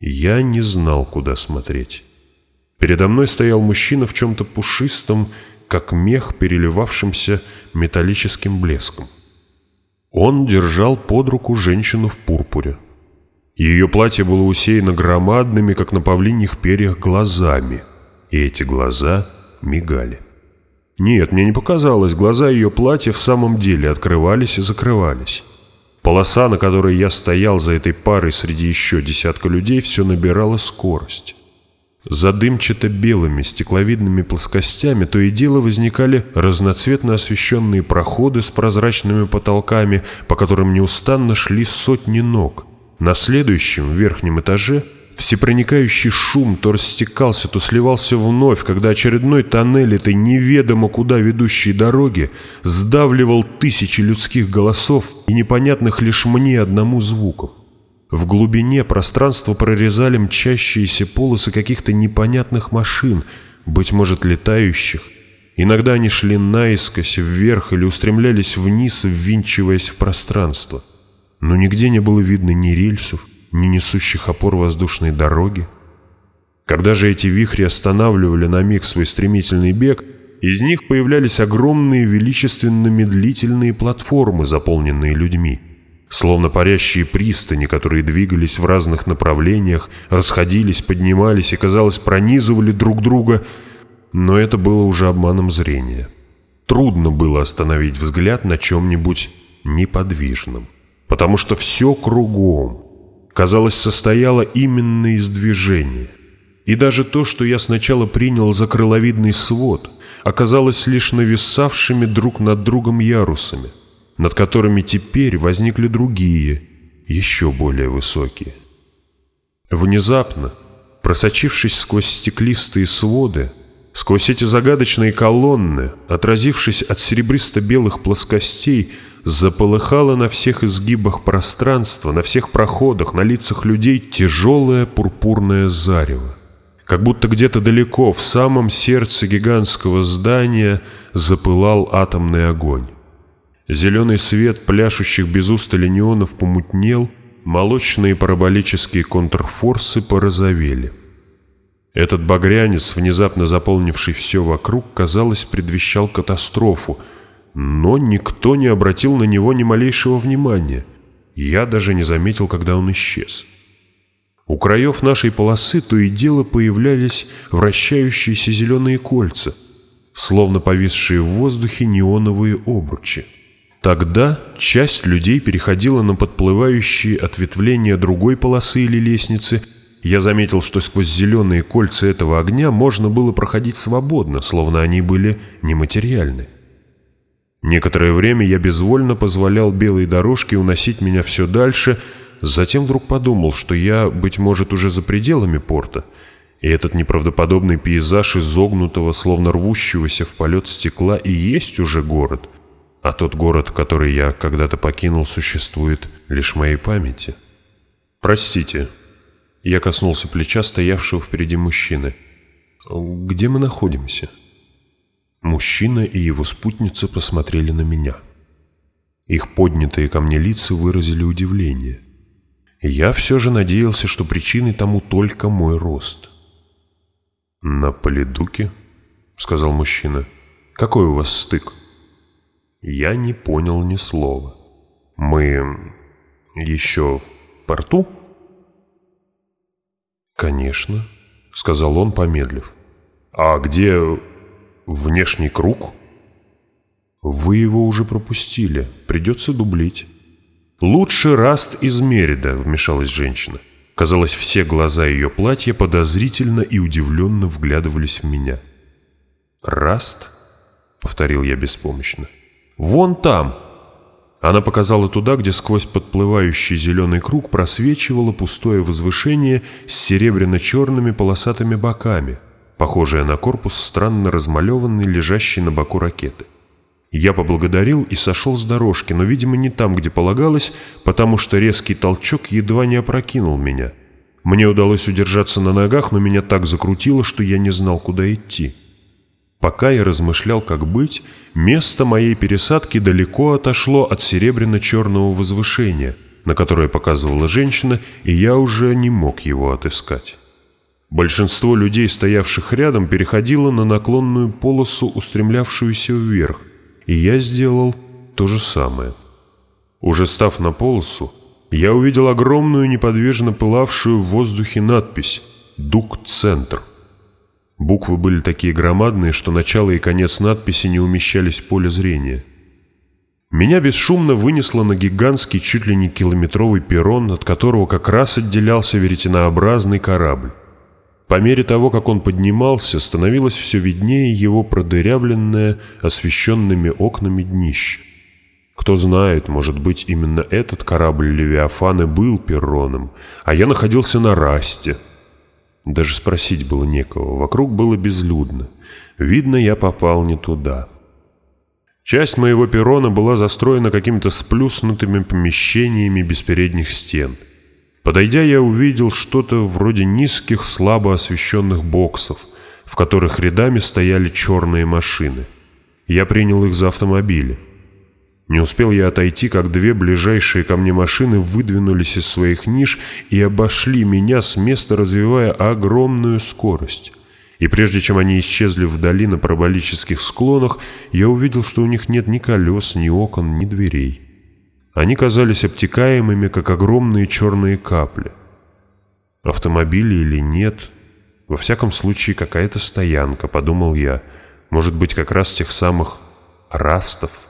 Я не знал, куда смотреть. Передо мной стоял мужчина в чем-то пушистом, как мех, переливавшимся металлическим блеском. Он держал под руку женщину в пурпуре. Ее платье было усеяно громадными, как на павлиньих перьях, глазами, и эти глаза мигали. Нет, мне не показалось, глаза ее платья в самом деле открывались и закрывались. Полоса, на которой я стоял за этой парой среди еще десятка людей, все набирала скорость. За дымчато-белыми стекловидными плоскостями то и дело возникали разноцветно освещенные проходы с прозрачными потолками, по которым неустанно шли сотни ног. На следующем, верхнем этаже – Всепроникающий шум то растекался, то сливался вновь, когда очередной тоннель этой неведомо куда ведущей дороги сдавливал тысячи людских голосов и непонятных лишь мне одному звуков. В глубине пространство прорезали мчащиеся полосы каких-то непонятных машин, быть может, летающих. Иногда они шли наискось вверх или устремлялись вниз, ввинчиваясь в пространство. Но нигде не было видно ни рельсов, не несущих опор воздушной дороги. Когда же эти вихри останавливали на миг свой стремительный бег, из них появлялись огромные величественно-медлительные платформы, заполненные людьми, словно парящие пристани, которые двигались в разных направлениях, расходились, поднимались и, казалось, пронизывали друг друга, но это было уже обманом зрения. Трудно было остановить взгляд на чем-нибудь неподвижном, потому что все кругом — казалось, состояла именно из движения. И даже то, что я сначала принял за крыловидный свод, оказалось лишь нависавшими друг над другом ярусами, над которыми теперь возникли другие, еще более высокие. Внезапно, просочившись сквозь стеклистые своды, Сквозь эти загадочные колонны, отразившись от серебристо-белых плоскостей, заполыхало на всех изгибах пространства, на всех проходах, на лицах людей тяжелое пурпурное зарево. Как будто где-то далеко, в самом сердце гигантского здания, запылал атомный огонь. Зеленый свет пляшущих без устали неонов помутнел, молочные параболические контрфорсы порозовели. Этот багрянец, внезапно заполнивший все вокруг, казалось, предвещал катастрофу, но никто не обратил на него ни малейшего внимания. Я даже не заметил, когда он исчез. У краев нашей полосы то и дело появлялись вращающиеся зеленые кольца, словно повисшие в воздухе неоновые обручи. Тогда часть людей переходила на подплывающие ответвления другой полосы или лестницы – я заметил, что сквозь зеленые кольца этого огня можно было проходить свободно, словно они были нематериальны. Некоторое время я безвольно позволял белой дорожке уносить меня все дальше, затем вдруг подумал, что я, быть может, уже за пределами порта, и этот неправдоподобный пейзаж изогнутого, словно рвущегося в полет стекла, и есть уже город, а тот город, который я когда-то покинул, существует лишь в моей памяти. «Простите», я коснулся плеча стоявшего впереди мужчины. «Где мы находимся?» Мужчина и его спутница посмотрели на меня. Их поднятые ко мне лица выразили удивление. Я все же надеялся, что причиной тому только мой рост. «На Полидуке?» — сказал мужчина. «Какой у вас стык?» Я не понял ни слова. «Мы еще в порту?» «Конечно», — сказал он, помедлив. «А где внешний круг?» «Вы его уже пропустили. Придется дублить». «Лучше Раст из Мерида», — вмешалась женщина. Казалось, все глаза ее платья подозрительно и удивленно вглядывались в меня. «Раст?» — повторил я беспомощно. «Вон там!» Она показала туда, где сквозь подплывающий зеленый круг просвечивало пустое возвышение с серебряно-черными полосатыми боками, похожее на корпус странно размалеванной, лежащей на боку ракеты. Я поблагодарил и сошел с дорожки, но, видимо, не там, где полагалось, потому что резкий толчок едва не опрокинул меня. Мне удалось удержаться на ногах, но меня так закрутило, что я не знал, куда идти. Пока я размышлял, как быть, место моей пересадки далеко отошло от серебряно-черного возвышения, на которое показывала женщина, и я уже не мог его отыскать. Большинство людей, стоявших рядом, переходило на наклонную полосу, устремлявшуюся вверх, и я сделал то же самое. Уже став на полосу, я увидел огромную неподвижно пылавшую в воздухе надпись «Дук-центр». Буквы были такие громадные, что начало и конец надписи не умещались в поле зрения. Меня бесшумно вынесло на гигантский, чуть ли не километровый перрон, от которого как раз отделялся веретенообразный корабль. По мере того, как он поднимался, становилось все виднее его продырявленное, освещенными окнами днище. Кто знает, может быть, именно этот корабль Левиафан и был перроном, а я находился на расте — даже спросить было некого, вокруг было безлюдно. Видно, я попал не туда. Часть моего перрона была застроена какими-то сплюснутыми помещениями без передних стен. Подойдя, я увидел что-то вроде низких, слабо освещенных боксов, в которых рядами стояли черные машины. Я принял их за автомобили. Не успел я отойти, как две ближайшие ко мне машины выдвинулись из своих ниш и обошли меня с места, развивая огромную скорость. И прежде чем они исчезли вдали на параболических склонах, я увидел, что у них нет ни колес, ни окон, ни дверей. Они казались обтекаемыми, как огромные черные капли. Автомобили или нет? Во всяком случае, какая-то стоянка, подумал я. Может быть, как раз тех самых «растов»?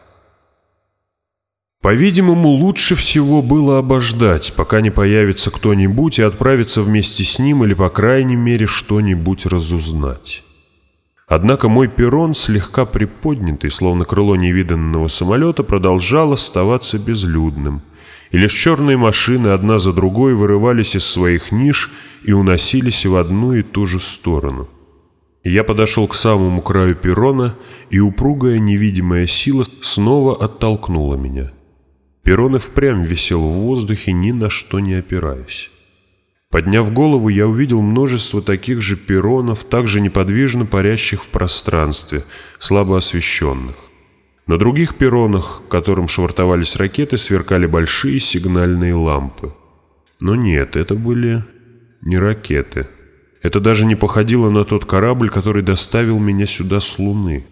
По-видимому, лучше всего было обождать, пока не появится кто-нибудь и отправиться вместе с ним или, по крайней мере, что-нибудь разузнать. Однако мой перрон, слегка приподнятый, словно крыло невиданного самолета, продолжал оставаться безлюдным, и лишь черные машины одна за другой вырывались из своих ниш и уносились в одну и ту же сторону. Я подошел к самому краю перрона, и упругая невидимая сила снова оттолкнула меня — Перрон и впрямь висел в воздухе, ни на что не опираясь. Подняв голову, я увидел множество таких же перронов, также неподвижно парящих в пространстве, слабо освещенных. На других перронах, к которым швартовались ракеты, сверкали большие сигнальные лампы. Но нет, это были не ракеты. Это даже не походило на тот корабль, который доставил меня сюда с Луны.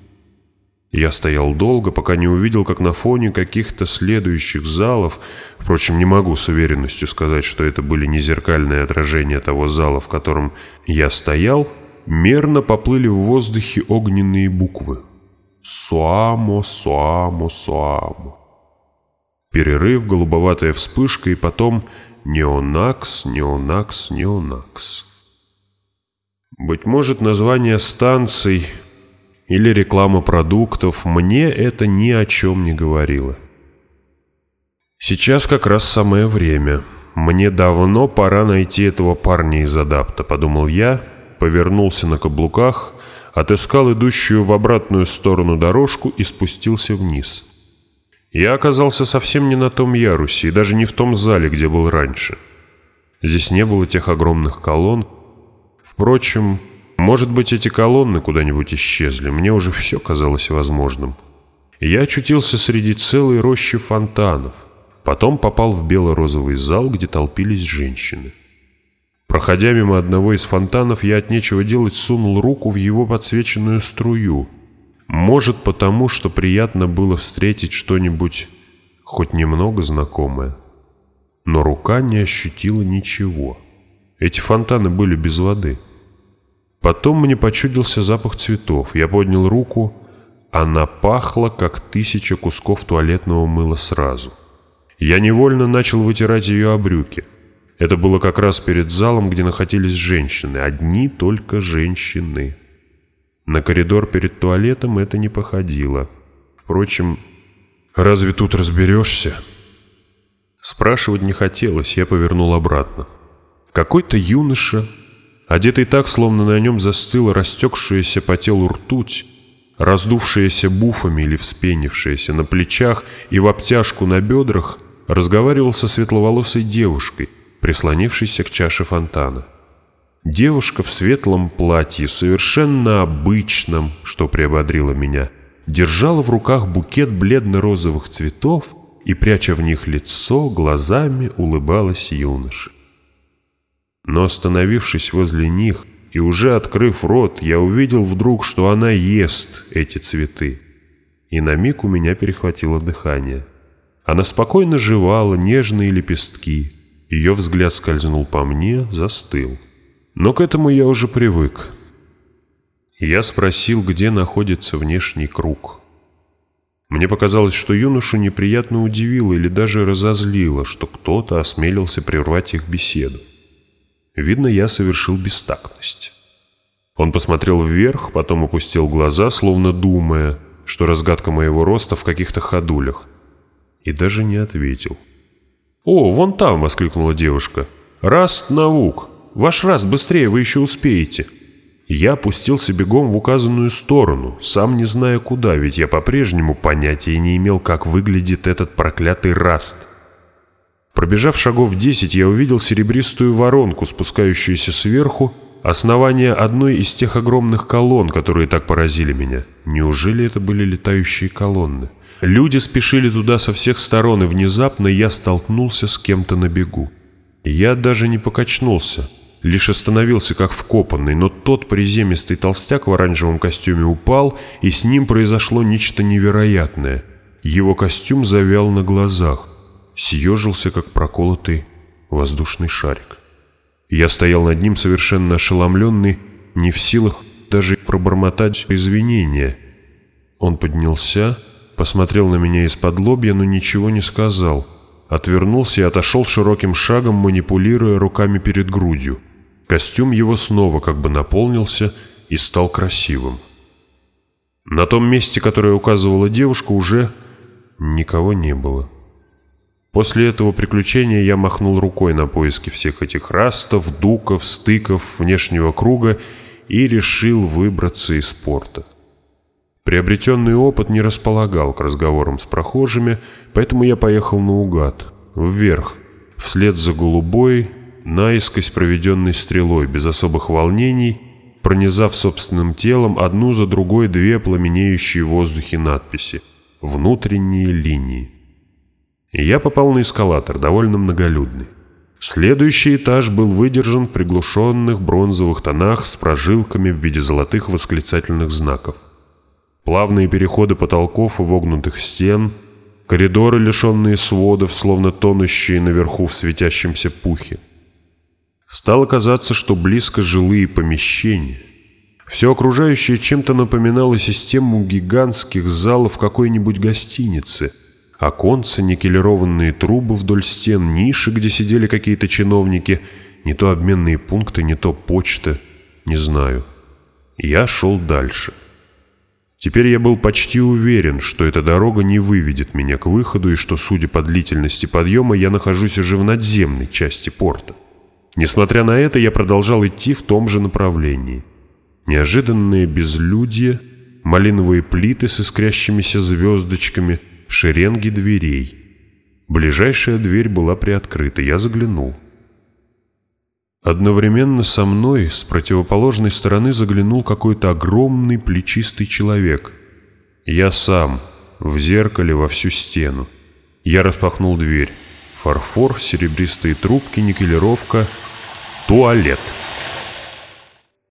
Я стоял долго, пока не увидел, как на фоне каких-то следующих залов, впрочем, не могу с уверенностью сказать, что это были не зеркальные отражения того зала, в котором я стоял, мерно поплыли в воздухе огненные буквы. Суамо, суамо, суамо. Перерыв, голубоватая вспышка и потом неонакс, неонакс, неонакс. Быть может, название станций или реклама продуктов, мне это ни о чем не говорило. Сейчас как раз самое время. Мне давно пора найти этого парня из адапта, подумал я, повернулся на каблуках, отыскал идущую в обратную сторону дорожку и спустился вниз. Я оказался совсем не на том ярусе и даже не в том зале, где был раньше. Здесь не было тех огромных колонн. Впрочем, может быть, эти колонны куда-нибудь исчезли, мне уже все казалось возможным. Я очутился среди целой рощи фонтанов, потом попал в бело-розовый зал, где толпились женщины. Проходя мимо одного из фонтанов, я от нечего делать сунул руку в его подсвеченную струю. Может, потому что приятно было встретить что-нибудь хоть немного знакомое. Но рука не ощутила ничего. Эти фонтаны были без воды — Потом мне почудился запах цветов. Я поднял руку. Она пахла, как тысяча кусков туалетного мыла сразу. Я невольно начал вытирать ее о брюки. Это было как раз перед залом, где находились женщины. Одни только женщины. На коридор перед туалетом это не походило. Впрочем, разве тут разберешься? Спрашивать не хотелось, я повернул обратно. Какой-то юноша одетый так, словно на нем застыла растекшаяся по телу ртуть, раздувшаяся буфами или вспенившаяся на плечах и в обтяжку на бедрах, разговаривал со светловолосой девушкой, прислонившейся к чаше фонтана. Девушка в светлом платье, совершенно обычном, что приободрило меня, держала в руках букет бледно-розовых цветов и, пряча в них лицо, глазами улыбалась юноше. Но остановившись возле них и уже открыв рот, я увидел вдруг, что она ест эти цветы. И на миг у меня перехватило дыхание. Она спокойно жевала нежные лепестки. Ее взгляд скользнул по мне, застыл. Но к этому я уже привык. Я спросил, где находится внешний круг. Мне показалось, что юношу неприятно удивило или даже разозлило, что кто-то осмелился прервать их беседу. Видно, я совершил бестактность. Он посмотрел вверх, потом опустил глаза, словно думая, что разгадка моего роста в каких-то ходулях. И даже не ответил. «О, вон там!» — воскликнула девушка. «Раст наук! Ваш раст быстрее, вы еще успеете!» Я опустился бегом в указанную сторону, сам не зная куда, ведь я по-прежнему понятия не имел, как выглядит этот проклятый раст. Пробежав шагов десять, я увидел серебристую воронку, спускающуюся сверху, основание одной из тех огромных колонн, которые так поразили меня. Неужели это были летающие колонны? Люди спешили туда со всех сторон, и внезапно я столкнулся с кем-то на бегу. Я даже не покачнулся, лишь остановился как вкопанный, но тот приземистый толстяк в оранжевом костюме упал, и с ним произошло нечто невероятное. Его костюм завял на глазах съежился, как проколотый воздушный шарик. Я стоял над ним совершенно ошеломленный, не в силах даже пробормотать извинения. Он поднялся, посмотрел на меня из-под лобья, но ничего не сказал. Отвернулся и отошел широким шагом, манипулируя руками перед грудью. Костюм его снова как бы наполнился и стал красивым. На том месте, которое указывала девушка, уже никого не было. После этого приключения я махнул рукой на поиски всех этих растов, дуков, стыков, внешнего круга и решил выбраться из порта. Приобретенный опыт не располагал к разговорам с прохожими, поэтому я поехал наугад, вверх, вслед за голубой, наискось проведенной стрелой, без особых волнений, пронизав собственным телом одну за другой две пламенеющие в воздухе надписи «Внутренние линии». Я попал на эскалатор, довольно многолюдный. Следующий этаж был выдержан в приглушенных бронзовых тонах с прожилками в виде золотых восклицательных знаков. Плавные переходы потолков и вогнутых стен, коридоры, лишенные сводов, словно тонущие наверху в светящемся пухе. Стало казаться, что близко жилые помещения. Все окружающее чем-то напоминало систему гигантских залов какой-нибудь гостиницы – Оконца, никелированные трубы вдоль стен, ниши, где сидели какие-то чиновники, не то обменные пункты, не то почта, не знаю. Я шел дальше. Теперь я был почти уверен, что эта дорога не выведет меня к выходу и что, судя по длительности подъема, я нахожусь уже в надземной части порта. Несмотря на это, я продолжал идти в том же направлении. Неожиданные безлюдье, малиновые плиты с искрящимися звездочками — шеренги дверей. Ближайшая дверь была приоткрыта, я заглянул. Одновременно со мной с противоположной стороны заглянул какой-то огромный плечистый человек. Я сам, в зеркале во всю стену. Я распахнул дверь. Фарфор, серебристые трубки, никелировка, туалет.